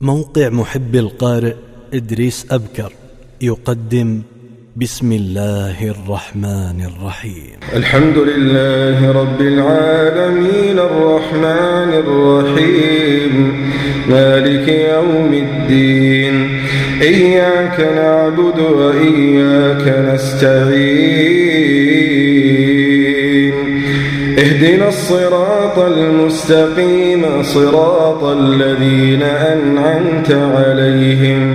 موقع محب القارئ إدريس أبكر يقدم بسم الله الرحمن الرحيم. الحمد لله رب العالمين الرحمن الرحيم. مالك يوم الدين. إياك نعبد وإياك نستعين. اهدنا الصراط المستقيم صراط الذين أنعمت عليهم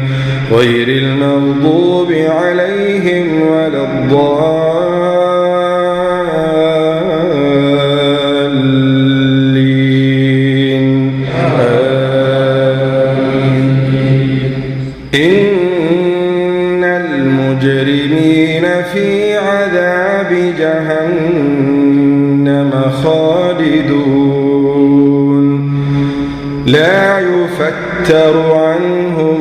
غير المغضوب عليهم ولا الضالين. آمين. إن المجرمين في عذاب جهنم. خالدون. لا يفتر عنهم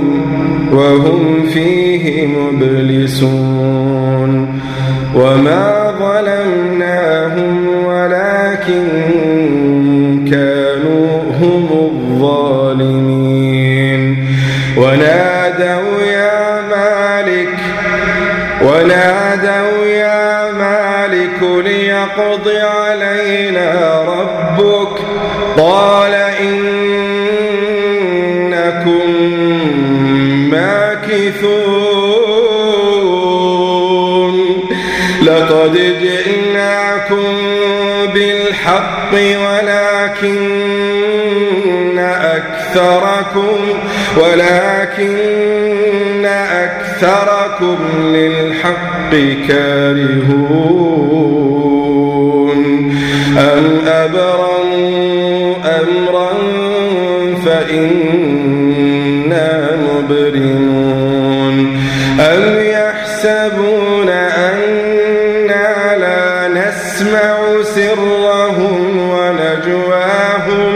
وهم فيه مبلسون. وما ظلمناهم ولكن كانوا هم الظالمين. ونادوا يا مالك ونادوا يا مالك ليقض علينا ربك. قال إنكم ماكثون. لقد جئناكم بالحق ولكن أكثركم ولكن أكثركم للحق كارهون. أم أبرموا أمرا فإنا مبرمون أم يحسبون أنا لا نسمع سرهم ونجواهم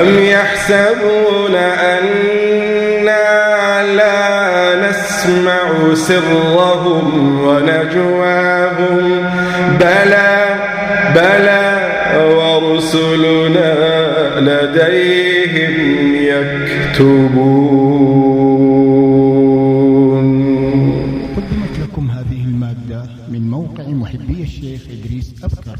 أم يحسبون أنا لا نسمع سرهم ونجواهم بلى بلى ورسلنا لديهم يكتبون. قدمت لكم هذه المادة من موقع محبي الشيخ إدريس أبكر.